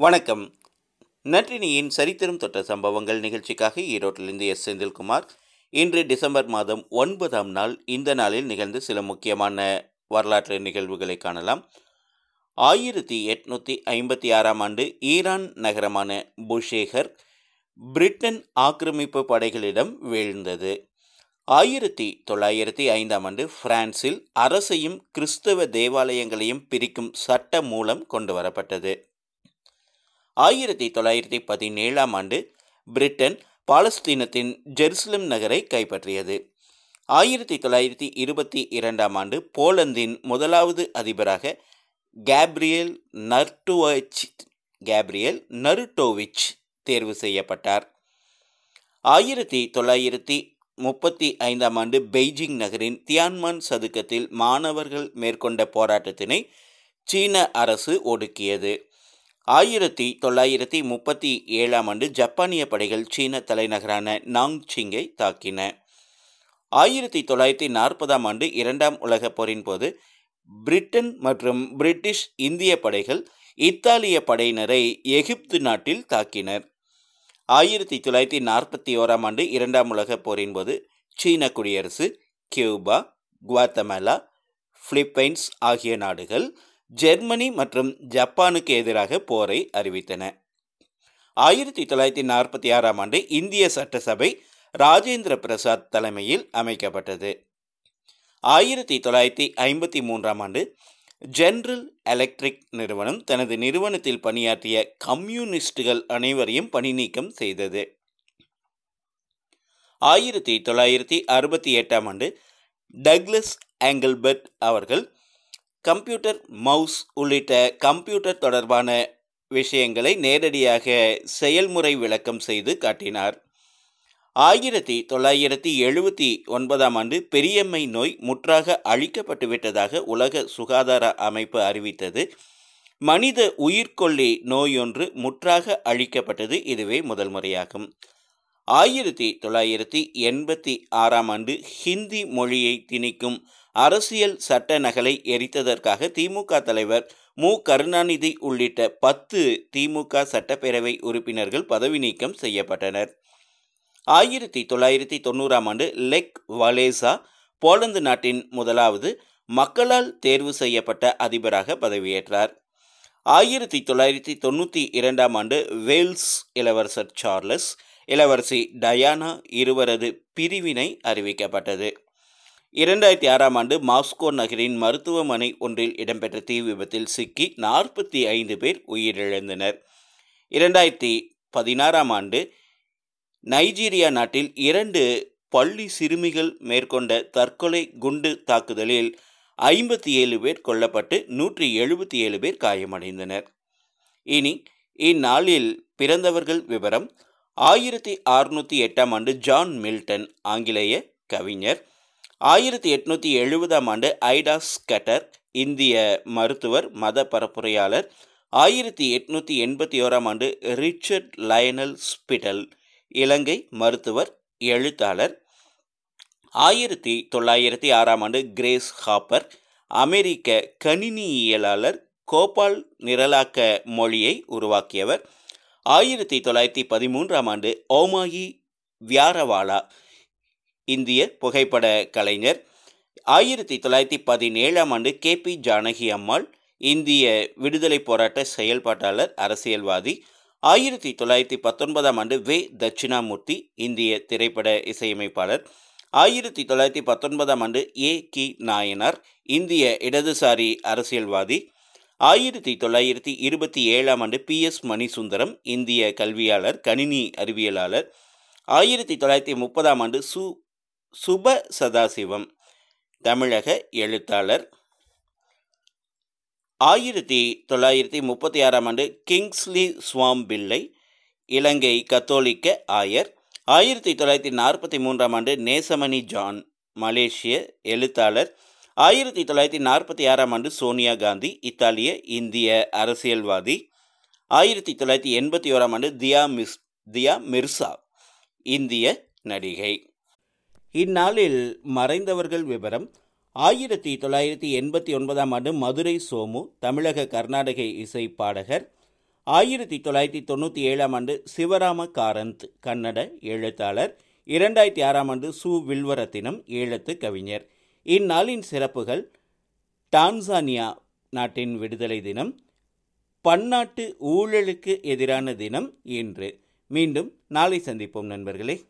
வணக்கம். நற்றினியின் சரித்திரம் தொட்ட சம்பவங்கள் நிகழ்ச்சிக்காக ஈரோட்டிலிருந்து எஸ். செந்தில்குமார். இன்று டிசம்பர் மாதம் ஒன்பதாம் நாள் இந்த நாளில் நிகழ்ந்த சில முக்கியமான வரலாற்று நிகழ்வுகளை காணலாம். ஆயிரத்தி எட்நூற்றி ஐம்பத்தி ஆறாம் ஆண்டு ஈரான் நகரமான புஷேகர் பிரிட்டன் ஆக்கிரமிப்பு படைகளிடம் வீழ்ந்தது. ஆயிரத்தி தொள்ளாயிரத்தி ஐந்தாம் ஆண்டு பிரான்சில் அரசையும் கிறிஸ்தவ தேவாலயங்களையும் பிரிக்கும் சட்ட மூலம் கொண்டு வரப்பட்டது. ஆயிரத்தி தொள்ளாயிரத்தி பதினேழாம் ஆண்டு பிரிட்டன் பாலஸ்தீனத்தின் ஜெருசலம் நகரை கைப்பற்றியது. ஆயிரத்தி தொள்ளாயிரத்தி இருபத்தி இரண்டாம் ஆண்டு போலந்தின் முதலாவது அதிபராக கேப்ரியல் நர்டுவச் கேப்ரியல் நருட்டோவிச் தேர்வு செய்யப்பட்டார். ஆயிரத்தி தொள்ளாயிரத்தி முப்பத்தி ஐந்தாம் ஆண்டு பெய்ஜிங் நகரின் தியான்மான் சதுக்கத்தில் மாணவர்கள் மேற்கொண்ட போராட்டத்தினை சீன அரசு ஒடுக்கியது. ஆயிரத்தி தொள்ளாயிரத்தி முப்பத்தி ஏழாம் ஆண்டு ஜப்பானிய படைகள் சீன தலைநகரான நாங்சிங்கை தாக்கின. ஆயிரத்தி தொள்ளாயிரத்தி நாற்பதாம் ஆண்டு இரண்டாம் உலகப் போரின் போது பிரிட்டன் மற்றும் பிரிட்டிஷ் இந்திய படைகள் இத்தாலிய படையினரை எகிப்து நாட்டில் தாக்கினர். ஆயிரத்தி தொள்ளாயிரத்தி நாற்பத்தி ஓராம் ஆண்டு இரண்டாம் உலகப் போரின் போது சீன குடியரசு கியூபா குவாத்தமலா பிலிப்பைன்ஸ் ஆகிய நாடுகள் ஜெர்மனி மற்றும் ஜப்பானுக்கு எதிராக போரை அறிவித்தன. ஆயிரத்தி தொள்ளாயிரத்தி நாற்பத்தி ஆறாம் ஆண்டு இந்திய சட்டசபை ராஜேந்திர பிரசாத் தலைமையில் அமைக்கப்பட்டது. ஆயிரத்தி தொள்ளாயிரத்தி ஐம்பத்தி மூன்றாம் ஆண்டு ஜெனரல் எலக்ட்ரிக் நிறுவனம் தனது நிறுவனத்தில் பணியாற்றிய கம்யூனிஸ்டுகள் அனைவரையும் பணி நீக்கம் செய்தது. ஆயிரத்தி தொள்ளாயிரத்தி அறுபத்தி எட்டாம் ஆண்டு டக்லஸ் ஆங்கிள்பர்ட் அவர்கள் கம்ப்யூட்டர் மவுஸ் உள்ளிட்ட கம்ப்யூட்டர் தொடர்பான விஷயங்களை நேரடியாக செயல்முறை விளக்கம் செய்து காட்டினார். ஆயிரத்தி தொள்ளாயிரத்தி எழுபத்தி ஒன்பதாம் ஆண்டு பெரியம்மை நோய் முற்றாக அழிக்கப்பட்டுவிட்டதாக உலக சுகாதார அமைப்பு அறிவித்தது. மனித உயிர்கொல்லி நோயொன்று முற்றாக அழிக்கப்பட்டது இதுவே முதல் முறையாகும். ஆயிரத்தி தொள்ளாயிரத்தி எண்பத்தி ஆறாம் ஆண்டு ஹிந்தி மொழியை திணிக்கும் அரசியல் சட்ட நகலை எரித்ததற்காக திமுக தலைவர் மு. கருணாநிதி உள்ளிட்ட பத்து திமுக சட்டப்பேரவை உறுப்பினர்கள் பதவி நீக்கம் செய்யப்பட்டனர். ஆயிரத்தி தொள்ளாயிரத்தி தொண்ணூறாம் ஆண்டு லெக் வலேசா போலந்து நாட்டின் முதலாவது மக்களால் தேர்வு செய்யப்பட்ட அதிபராக பதவியேற்றார். ஆயிரத்தி தொள்ளாயிரத்தி தொண்ணூற்றி இரண்டாம் ஆண்டு வேல்ஸ் இளவரசர் சார்லஸ் இளவரசி டயானா இருவரது பிரிவினை அறிவிக்கப்பட்டது. இரண்டாயிரத்தி ஆறாம் ஆண்டு மாஸ்கோ நகரின் மருத்துவமனை ஒன்றில் இடம்பெற்ற தீ விபத்தில் சிக்கி நாற்பத்தி ஐந்து பேர் உயிரிழந்தனர். இரண்டாயிரத்தி பதினாறாம் ஆண்டு நைஜீரியா நாட்டில் இரண்டு பள்ளி சிறுமிகள் மேற்கொண்ட தற்கொலை குண்டு தாக்குதலில் ஐம்பத்தி ஏழு பேர் கொல்லப்பட்டு நூற்றி எழுபத்தி ஏழு பேர் காயமடைந்தனர். இனி இந்நாளில் பிறந்தவர்கள் விவரம். ஆயிரத்தி அறுநூற்றி எட்டாம் ஆண்டு ஜான் மில்டன் ஆங்கிலேய கவிஞர். ஆயிரத்தி எட்நூற்றி எழுபதாம் ஆண்டு ஐடாஸ் ஸ்கட்டர் இந்திய மருத்துவர் மத பரப்புரையாளர். ஆயிரத்தி எட்நூற்றி எண்பத்தி ஓராம் ஆண்டு ரிச்சர்ட் லயனல் ஸ்பிடல் இலங்கை மருத்துவர் எழுத்தாளர். ஆயிரத்தி தொள்ளாயிரத்தி ஆறாம் ஆண்டு கிரேஸ் ஹாப்பர் அமெரிக்க கணினியியலாளர் கோபால் நிரலாக்க மொழியை உருவாக்கியவர். ஆயிரத்தி தொள்ளாயிரத்தி பதிமூன்றாம் ஆண்டு ஓமாயி வியாரவாலா இந்திய புகைப்பட கலைஞர். ஆயிரத்தி தொள்ளாயிரத்தி பதினேழாம் ஆண்டு கே பி ஜானகி அம்மாள் இந்திய விடுதலை போராட்ட செயல்பாட்டாளர் அரசியல்வாதி. ஆயிரத்தி தொள்ளாயிரத்தி பத்தொன்பதாம் ஆண்டு வே. தட்சிணாமூர்த்தி இந்திய திரைப்பட இசையமைப்பாளர். ஆயிரத்தி தொள்ளாயிரத்தி பத்தொன்பதாம் ஆண்டு ஏ. கி. நாயனார் இந்திய இடதுசாரி அரசியல்வாதி. ஆயிரத்தி தொள்ளாயிரத்தி இருபத்தி ஏழாம் ஆண்டு பி. எஸ். மணிசுந்தரம் இந்திய கல்வியாளர் கணினி அறிவியலாளர். ஆயிரத்தி தொள்ளாயிரத்தி முப்பதாம் ஆண்டு சு. சுப சதாசிவம் தமிழக எழுத்தாளர். ஆயிரத்தி தொள்ளாயிரத்தி முப்பத்தி ஆறாம் ஆண்டு கிங்ஸ்லி சுவாம் பிள்ளை இலங்கை கத்தோலிக்க ஆயர். ஆயிரத்தி தொள்ளாயிரத்தி நாற்பத்தி மூன்றாம் ஆண்டு நேசமணி ஜான் மலேசிய எழுத்தாளர். ஆயிரத்தி தொள்ளாயிரத்தி நாற்பத்தி ஆறாம் ஆண்டு சோனியா காந்தி இத்தாலிய இந்திய அரசியல்வாதி. ஆயிரத்தி தொள்ளாயிரத்தி எண்பத்தி ஓராம் ஆண்டு தியா மிஸ் தியா மிர்சா இந்திய நடிகை. இந்நாளில் மறைந்தவர்கள் விவரம் ஆயிரத்தி தொள்ளாயிரத்தி எண்பத்தி ஒன்பதாம் ஆண்டு மதுரை சோமு தமிழக கர்நாடக இசை பாடகர் ஆயிரத்தி தொள்ளாயிரத்தி தொண்ணூற்றி ஏழாம் ஆண்டு சிவராம காரந்த் கன்னட எழுத்தாளர் இரண்டாயிரத்தி ஆறாம் ஆண்டு சு. வில்வரத்தினம் ஏழத்து கவிஞர். இந்நாளின் சிறப்புகள் டான்சானியா நாட்டின் விடுதலை தினம் பன்னாட்டு ஊழலுக்கு எதிரான தினம் இன்று. மீண்டும் நாளை சந்திப்போம் நண்பர்களே.